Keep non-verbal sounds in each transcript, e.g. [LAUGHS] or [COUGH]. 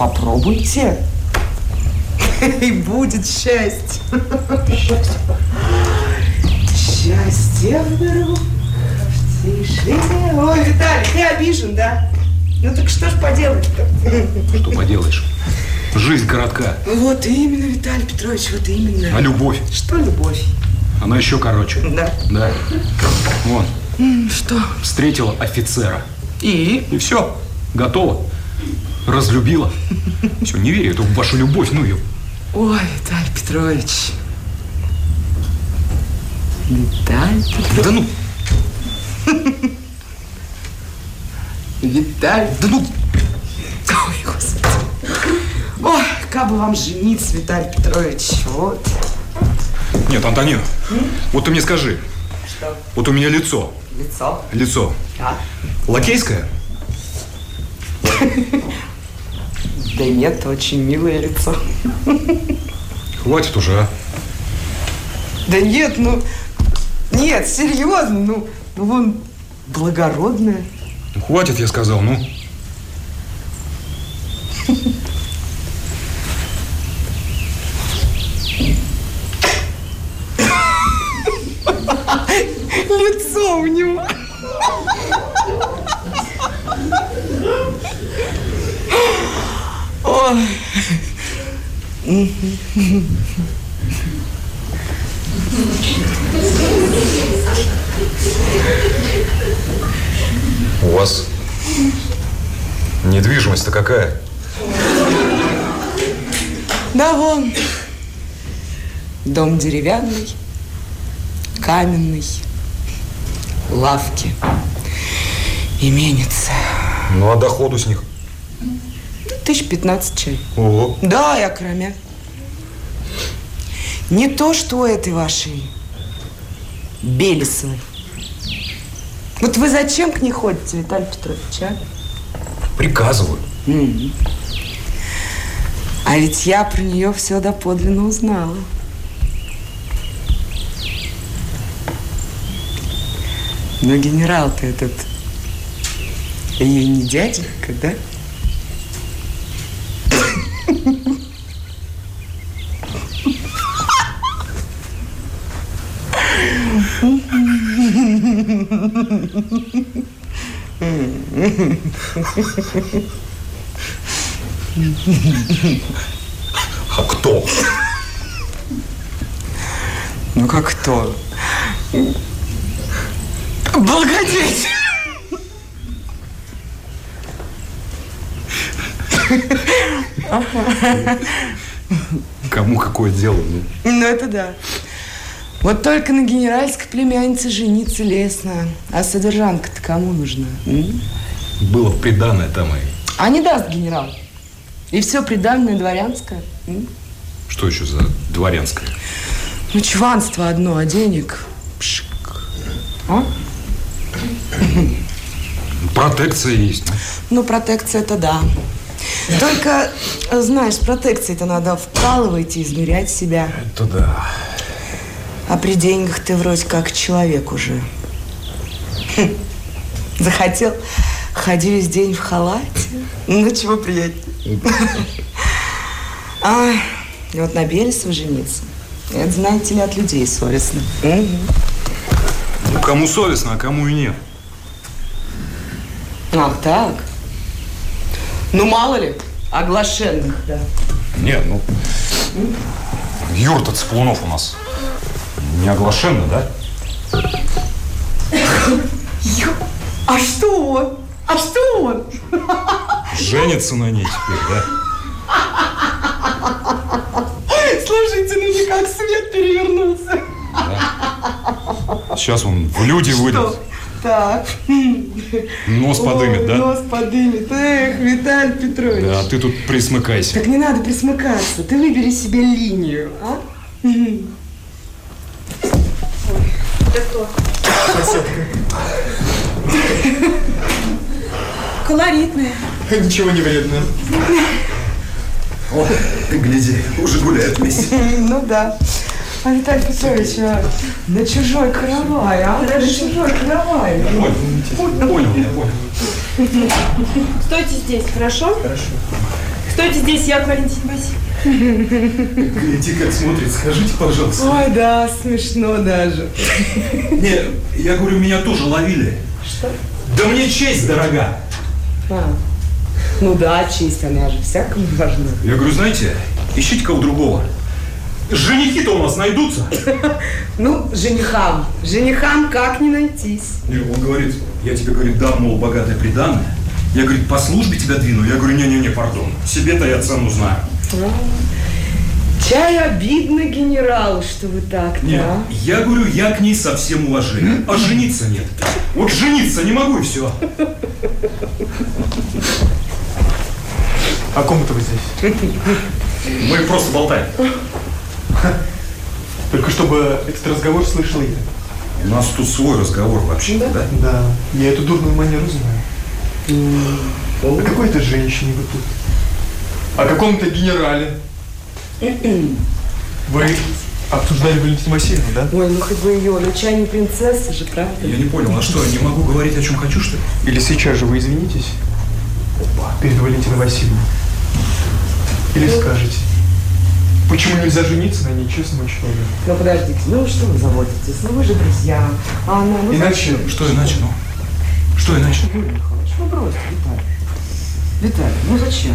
Попробуйте. [LAUGHS] И будет счастье. Счастье в дорогу. Ой, Виталий, ты обижен, да? Ну так что ж поделать-то? Что поделаешь? Жизнь коротка. Вот именно, Виталий Петрович, вот именно. А любовь? Что любовь? Она еще короче. Да. Да. Вон, Что? встретила офицера. И? И все. Готово. Разлюбила. Все, не верю эту вашу любовь, ну ее. Ой, Виталий Петрович. Виталий Петрович. Да ну, Виталий. да ну, Ой, Господи. Ой, как бы вам жениться, Виталий Петрович. Вот. Нет, Антонина, вот ты мне скажи. Что? Вот у меня лицо. Лицо. Лицо. А? Лакейское? [LAUGHS] Да нет, очень милое лицо. Хватит уже, а. Да нет, ну... Нет, серьезно, ну... Ну, вон, благородное. Ну, хватит, я сказал, ну. Лицо у него. У вас недвижимость-то какая? Да вон. Дом деревянный, каменный, лавки, именится. Ну, а доходу с них? Тысяч пятнадцать чай. Ого. Да, я кроме. Не то, что у этой вашей Белесовой. Вот вы зачем к ней ходите, Виталий Петрович, а? Приказываю. А ведь я про нее все доподлинно узнала. Но генерал-то этот ее не дяденька, да? А кто? Ну как кто? Благодетель! Кому какое дело? Ну, Ну это да. Вот только на генеральской племяннице жениться лестно. А содержанка-то кому нужна? м? Было приданное там и... А не даст генерал. И все приданное дворянское. м? Что еще за дворянское? Ну, чванство одно, а денег... Пшик. А? Протекция есть. ну. Ну, протекция это да. Только, знаешь, протекции-то надо вкалывать и измерять себя. Это да. А при деньгах ты вроде как человек уже. Хм. Захотел, ходи весь день в халате. Ну, чего приятнее. [LAUGHS] А, и вот на Белесова жениться. Это, знаете ли, от людей совестно. Мгм. Ну, кому совестно, а кому и нет. Ах, так. Ну, мало ли, оглашенных, да. Нет, ну... Юрта Цыплунов у нас не оглашенный, да? Ё, а что он? А что он? Женится на ней теперь, да? Слушайте, ну никак свет перевернулся. Сейчас он в люди выйдет. Так. Нос подымет, Ой, да? Нос подымет. Эх, Виталий Петрович. Да, а ты тут присмыкайся. Так не надо присмыкаться. Ты выбери себе линию, а? Колоритная. [LAUGHS] Ничего не вредно. О, ты гляди, уже гуляют вместе. [LAUGHS] Ну да. А Виталий Петрович, а, на чужой каравай, а? На чужой каравай. Понял, понял, я понял. [LAUGHS] Стойте здесь, хорошо? Хорошо. Стойте здесь, я к Валентине Васильевне. Гляди, как смотрит, скажите, пожалуйста. Ой, да, смешно даже. Не, я говорю, меня тоже ловили. Что? Да мне честь дорога. А. Ну да, честь, она же всякому важна. Я говорю, знаете, ищите кого другого. Женихи-то у нас найдутся. [LAUGHS] Ну, женихам. Женихам как не найтись? И он говорит, я тебе, говорит, дам, мол, богатое приданное. Я, говорит, по службе тебя двину. Я говорю, не-не-не, пардон. Себе-то я цену знаю. Чай обидно генералу, что вы так, Нет, да? я говорю, я к ней со всем уважением. А жениться нет. Вот жениться не могу и все. О ком это вы здесь? Мы просто болтаем. Только чтобы этот разговор слышал я. У нас тут свой разговор вообще, да? Да, я эту дурную манеру знаю. О какой-то женщине вы тут. О каком-то генерале. Вы обсуждали Валентину Васильевну, да? Ой, ну хоть бы ее, ну чай не принцесса же, правда? Я не понял, а что, я не могу говорить, о чем хочу, что ли? Или сейчас же вы извинитесь перед Валентиной Васильевной? Или скажете, почему нельзя жениться на нечестном человеке? Ну подождите, ну что вы заботитесь? Ну вы же друзья. А она, ну Иначе Что иначе, ну? Что иначе? Юрий Михайлович, ну бросьте, Виталий. Виталий, ну зачем?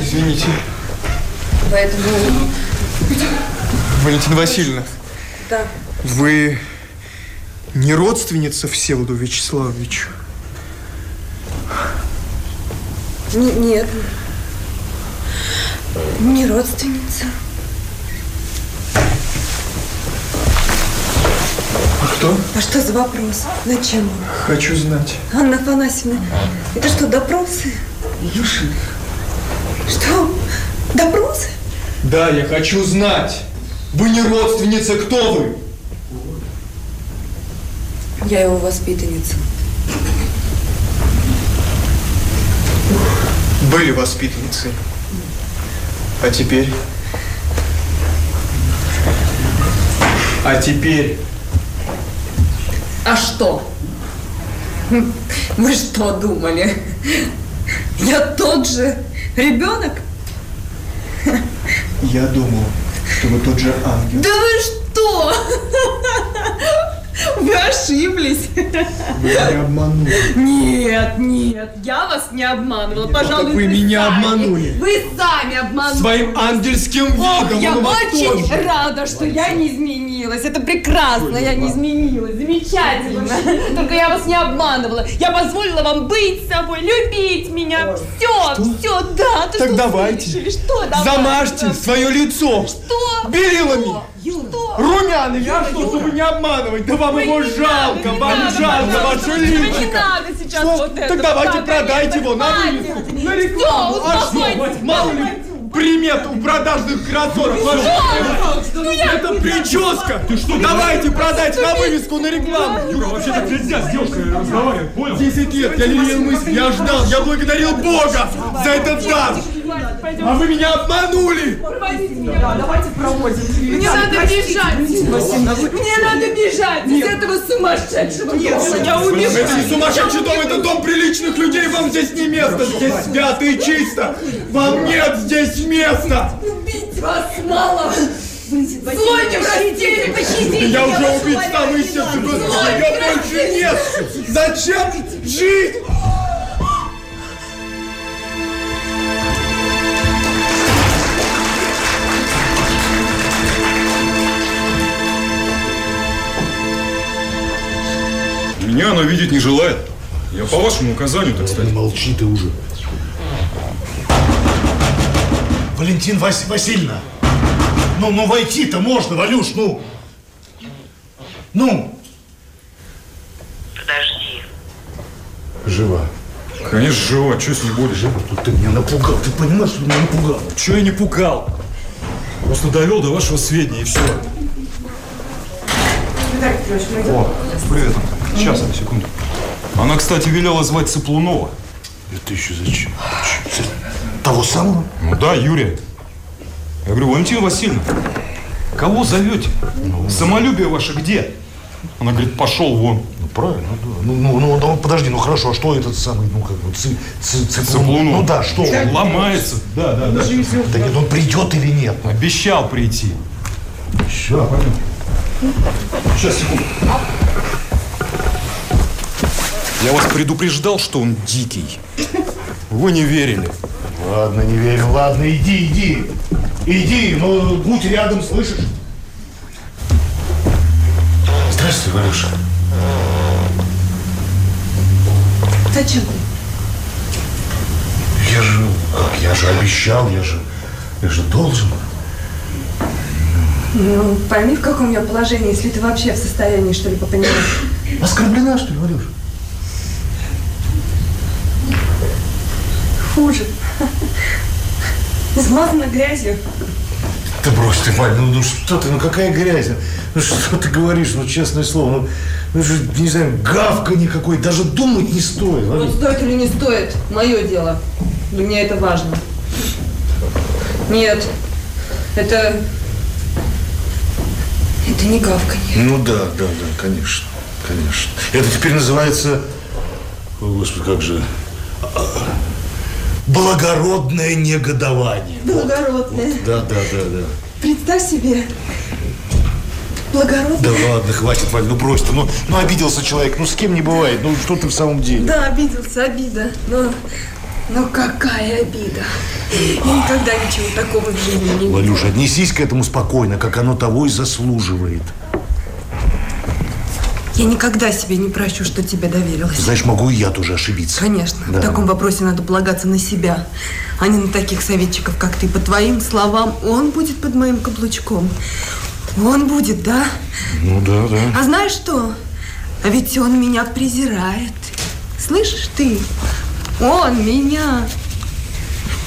Извините, Поэтому... Валентина Васильевна. Да. Вы не родственница Всеволоду Вячеславовичу? Н- нет. Не родственница. А кто? А что за вопрос? Зачем он? Хочу знать. Анна Афанасьевна, это что, допросы? Илюшин, Что? Допросы? Да, я хочу знать. Вы не родственница, кто вы? Я его воспитанница. Были воспитанницы. А теперь? А теперь? А что? Вы что думали? Я тот же ребенок? Я думал, что вы тот же ангел. Да вы что? Вы ошиблись. Вы меня обманули. Нет, нет, я вас не обманывала. Пожалуй, как вы меня сами. обманули. Вы сами обманули. Своим ангельским видом. я он вас очень тоже. рада, что я не изменилась. Это прекрасно, я не изменилась. Замечательно. Только я вас не обманывала. Я позволила вам быть собой, любить меня. Все, все, да. Ты Так что, давайте. слышали? Что давайте? Замажьте свое лицо. Что? Белилами. Что? Румяными, а что, чтобы не обманывать? Да вам Ой, его не жалко, не вам жалко пожалуйста, ваше Не личико. надо сейчас Что? вот это. Так давайте Да, продайте его на вывеску, на рекламу. А что, мало ли примет у продажных. Ну, я- Это прическа. Ты что? Давайте продать на вывеску, на рекламу. Юра, вообще так нельзя с девушкой разговаривать, понял? Десять лет я лелеял мысль, я ждал, я благодарил Бога за этот дар. А вы меня обманули. давайте проводим. Мне надо бежать! Мне надо бежать из этого сумасшедшего дома! Я убегу! Если сумасшедший дом, это дом приличных людей, вам здесь не место. Здесь свято и чисто. Вам нет здесь места. Убить вас мало! Злой не простите, пощадите! Я уже убить Злой, ее не больше нет. Зачем жить? Меня она видеть не желает. Я по вашему указанию, так сказать. Молчи ты уже. Валентин Вас- Васильевна, ну, ну войти-то можно, Валюш, ну. Ну, Подожди. жива. Конечно, жива. Что с ней будешь? Тут ты меня напугал. Ты понимаешь, что меня напугал? Че я не пугал? Просто довел до вашего сведения и все. О, привет, Антон. Сейчас, секунду. Она, кстати, велела звать Цыплунова. Это еще зачем? Того самого? Ну да, Юрия. Я говорю, Валентина Васильевна, кого зовете? Самолюбие ваше где? Она говорит, пошел вон. Ну, правильно, да. Ну, ну, ну, ну, подожди, ну хорошо, а что этот самый, ну, как бы, ци, ци, ци- Цыплунов. Ну да, что? он? Ломается. Да, да, да. Да нет, он придет или нет? Обещал прийти. Все. Сейчас, секунду. Я вас предупреждал, что он дикий. Вы не верили. Ладно, не верю, ладно, иди, иди. Иди, но будь рядом, слышишь? Здравствуй, Валюша. Зачем? Я же, как, я же обещал, я же, я же должен. Ну, пойми, в каком я положении, если ты вообще в состоянии что-либо понимать. Оскорблена, что ли, Валюша? Хуже. Измазана грязью. Ты брось ты, Валь, ну, ну что ты, ну какая грязь? Ну что ты говоришь, ну честное слово, ну, ну же, не знаю, гавка никакой, даже думать не стоит. Ну, Валюша. стоит или не стоит, мое дело. Для меня это важно. Нет, это... Это не гавканье. Ну да, да, да, конечно, конечно. Это теперь называется, о, господи, как же, а, благородное негодование. Благородное. Да, да, да, да. Представь себе. Благородное. Да ладно, хватит, Валь, ну брось ты, ну, ну обиделся человек, ну с кем не бывает, ну что ты в самом деле? Да, обиделся, обида. Но, но какая обида. Я никогда ничего такого в жизни не видела. Валюша, отнесись к этому спокойно, как оно того и заслуживает. Я никогда себе не прощу, что тебе доверилась. Знаешь, могу и я тоже ошибиться. Конечно. Да. В таком вопросе надо полагаться на себя, а не на таких советчиков, как ты. По твоим словам, он будет под моим каблучком. Он будет, да? Ну да, да. А знаешь что? А ведь он меня презирает. Слышишь ты? Он меня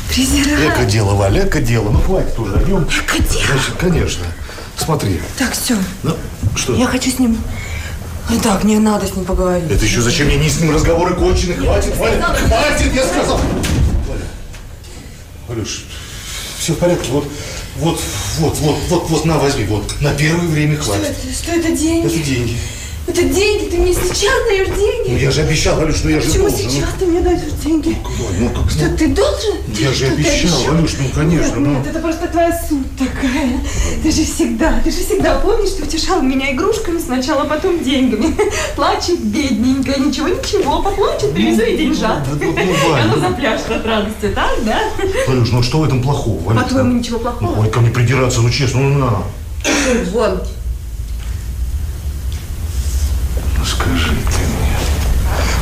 презирает. Эко дело, Валя, эко дело. Ну хватит уже, о нем. Эко дело. Значит, конечно. Смотри. Так, все. Ну, что? Я хочу с ним... Так, мне надо с ним поговорить. Это еще зачем мне не с ним разговоры кончены? Хватит, Валя, хватит, я сказал. Валя, Валюш, все в порядке. Вот, вот, вот, вот, вот, вот, на, возьми, вот. На первое время Что хватит. это? Что это деньги? Это деньги. Это деньги? Ты мне сейчас даешь деньги? Ну я же обещал, Валюш, что я же Почему должен. сейчас ты мне даешь деньги? Ну, ну, как, Что ну, ты должен? я же Что ты обещал, Валюш, ну конечно, Нет, ну. нет, это просто твоя суть такая. Ты же всегда, ты же всегда помнишь, ты утешал меня игрушками сначала, а потом деньгами. [LAUGHS] Плачет бедненькая, ничего, ничего, поплачет, привезу и деньжат. ну, ну, Валь, она ну. запляшет от радости, так, да? [LAUGHS] Валюш, ну что в этом плохого? Валюш, По-твоему, ну? ничего Ну, плохого? хватит ко мне придираться, ну честно, ну на. Вон. Ну скажи ты мне.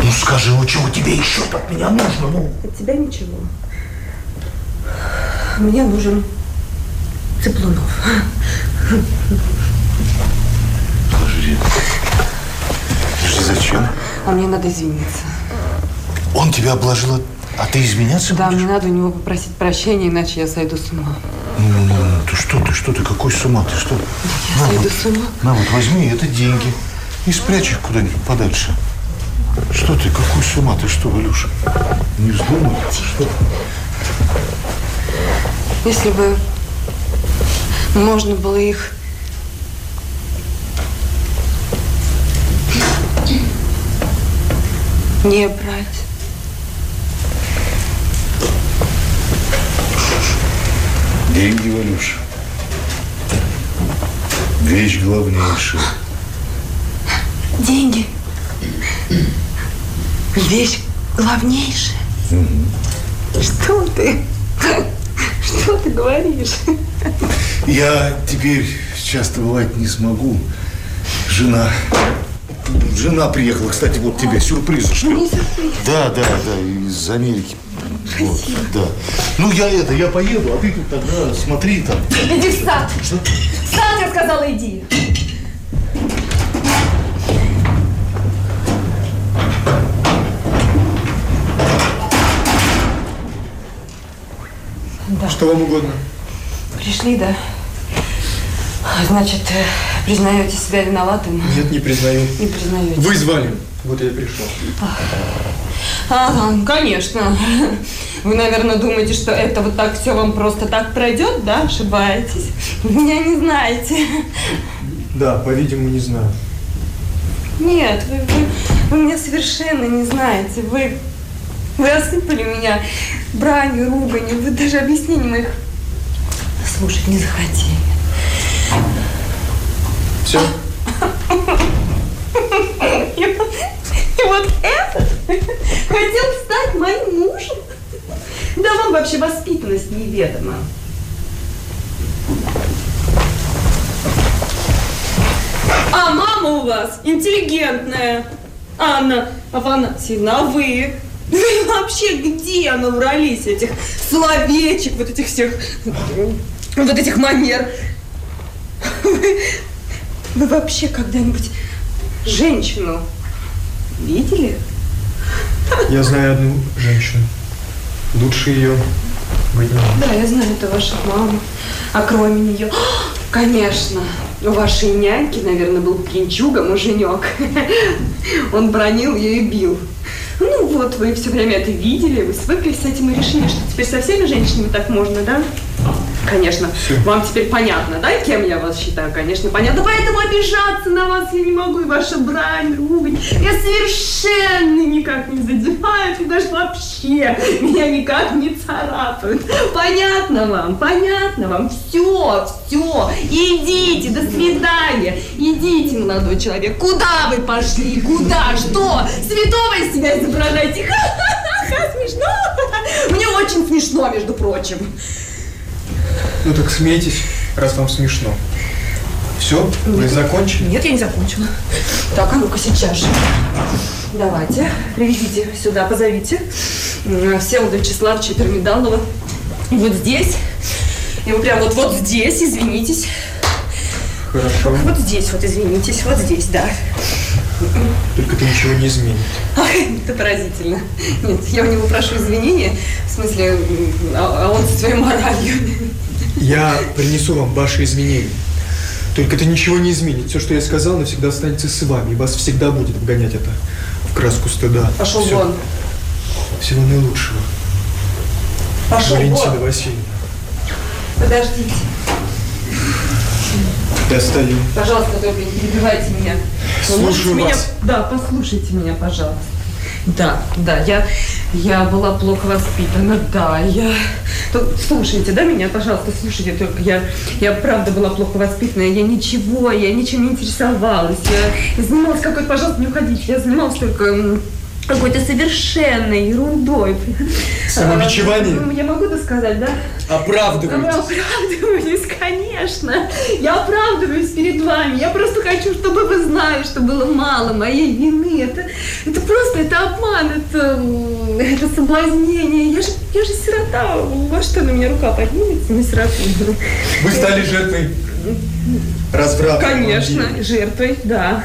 Ну скажи, ну чего тебе еще от меня нужно? Ну, От тебя ничего. Мне нужен Цыплунов. подожди. Подожди, зачем? А мне надо извиниться. Он тебя обложил, а- а ты изменяться Да, будешь? мне надо у него попросить прощения, иначе я сойду с ума. Ну, ну, ну, ну, ты что, ты что, ты какой с ума, ты что? Я сойду с ума. На вот, возьми, это деньги. И спрячь их куда-нибудь подальше. Что ты, какой с ума, ты что, Валюша? Не вздумай. Что? Если бы можно было их не брать. Деньги, Валюша. Вещь главнейшая. Деньги. Вещь главнейшая. Что ты? Что ты говоришь? Я теперь часто бывать не смогу. Жена. Жена приехала, кстати, вот тебе сюрприз. Да, да, да, из Америки. Вот, да. Ну, я это, я поеду, а ты тут тогда смотри там. Иди в сад. Что? В сад, я сказала, иди. Да. Что вам угодно? Пришли, да? Значит, э, признаете себя виноватым? Нет, не признаю. Не признаете. Вы звали. Вот я пришел. Ага, конечно. Вы, наверное, думаете, что это вот так все вам просто так пройдет, да? Ошибаетесь. Вы меня не знаете. Да, по-видимому, не знаю. Нет, вы, вы, вы меня совершенно не знаете. Вы, вы осыпали меня бранью, руганью. Вы даже объяснений моих слушать не захотели. Все? И, вот- этот хотел стать моим мужем? Да вам вообще воспитанность неведома. А мама у вас интеллигентная. Анна Афанасьевна, а вы? Вы вообще где набрались этих словечек, вот этих всех, вот этих манер? Вы, вы вообще когда-нибудь женщину видели? Я знаю одну женщину. Лучше ее быть. Да, я знаю, это ваша мама. А кроме нее, конечно, у вашей няньки, наверное, был пьянчуга, муженек. Он бронил ее и бил. Ну вот, вы все время это видели, вы свыклись с этим и решили, что теперь со всеми женщинами так можно, да? Конечно. Вам теперь понятно, да, кем я вас считаю? Конечно, понятно. Поэтому обижаться на вас я не могу. И ваша брань, ругань. Я совершенно никак не задевают. И даже вообще меня никак не царапают. Понятно вам? Понятно вам? Все, все. Идите, до свидания. Идите, молодой человек. Куда вы пошли? Куда? Что? Святого из себя изображаете? [LAUGHS] Ха-ха-ха, смешно. Мне очень смешно, между прочим. Ну так смейтесь, раз вам смешно. Все? Вы закончили? Нет, я не закончила. Так, а ну-ка сейчас же. Давайте, приведите сюда, позовите м, Всеволода Вячеславовича Пермидалова. Вот здесь. И вы прям вот, вот здесь, извинитесь. Хорошо. Вот здесь вот, извинитесь, вот здесь, да. Только это ничего не изменит. Ах, это поразительно. Нет, я у него прошу извинения, в смысле, а, а он со своей моралью. Я принесу вам ваши извинения. Только это ничего не изменит. Все, что я сказал, навсегда останется с вами. И вас всегда будет вгонять это в краску стыда. Пошел Всё. вон. Всего наилучшего. Пошел Валентина вон. Васильевна. Подождите. Я стою. Пожалуйста, только не перебивайте меня. Вы Слушаю меня- вас. Да, послушайте меня, пожалуйста. Да, да, я, я была плохо воспитана, да, я... То- Слушайте, да, меня, пожалуйста, слушайте только. Я, я правда была плохо воспитана, я ничего, я ничем не интересовалась. Я, я занималась какой-то, пожалуйста, не уходите, я занималась только какой-то совершенной ерундой. Самобичеванием? А, Я могу это сказать, да? Вы Оправдывайтесь. оправдываетесь, конечно. Я оправдываюсь перед вами. Я просто хочу, чтобы вы знали, что было мало моей вины. Это, это просто, это обман, это, это соблазнение. Я же, я же сирота. Вас что, на меня рука поднимется? Не сирота. Вы стали жертвой разврата. Конечно, жертвой, да.